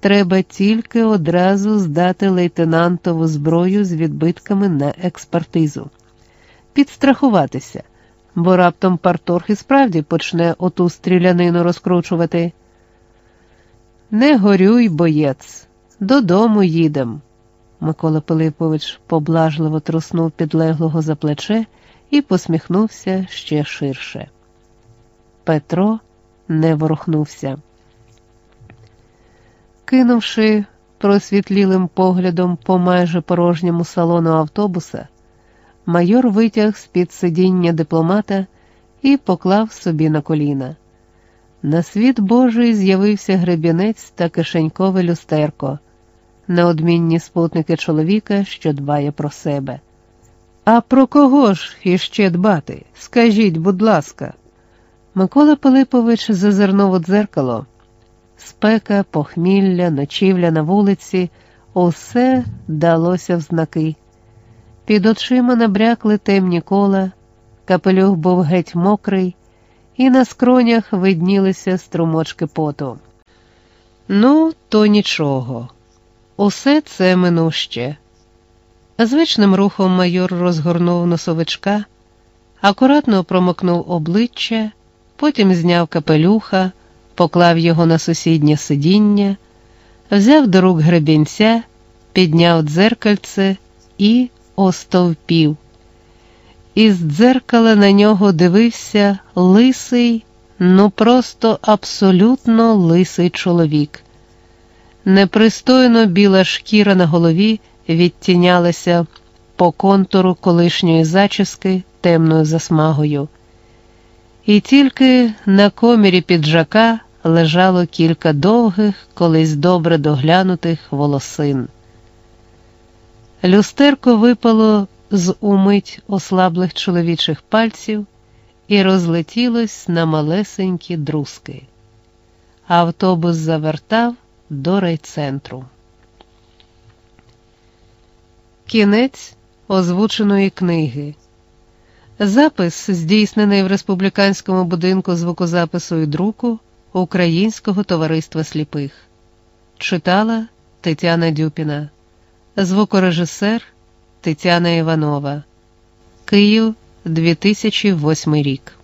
треба тільки одразу здати лейтенантову зброю з відбитками на експертизу, підстрахуватися, бо раптом парторг і справді почне оту стрілянину розкручувати. Не горюй, боєць, додому їдем. Микола Пилипович поблажливо труснув підлеглого за плече і посміхнувся ще ширше. Петро не ворухнувся. Кинувши просвітлілим поглядом по майже порожньому салону автобуса, майор витяг з-під сидіння дипломата і поклав собі на коліна. На світ Божий з'явився гребінець та кишенькове люстерко, неодмінні спутники чоловіка, що дбає про себе. А про кого ж іще дбати? Скажіть, будь ласка. Микола Пилипович зазирнув у дзеркало. Спека, похмілля, ночівля на вулиці, усе далося в знаки. Під очима набрякли темні кола, капелюх був геть мокрий, і на скронях виднілися струмочки поту. Ну, то нічого. Усе це минуще. Звичним рухом майор розгорнув носовичка, акуратно промокнув обличчя, потім зняв капелюха, поклав його на сусіднє сидіння, взяв до рук гребінця, підняв дзеркальце і остовпів. Із дзеркала на нього дивився лисий, ну просто абсолютно лисий чоловік. Непристойно біла шкіра на голові відтінялася по контуру колишньої зачіски темною засмагою. І тільки на комірі піджака лежало кілька довгих, колись добре доглянутих волосин. Люстерко випало з умить ослаблих чоловічих пальців і розлетілось на малесенькі друзки. Автобус завертав до райцентру. Кінець озвученої книги. Запис здійснений в республіканському будинку звукозапису і друку Українського товариства сліпих. Читала Тетяна Дюпіна, звукорежисер Тетяна Іванова. Київ 2008 рік.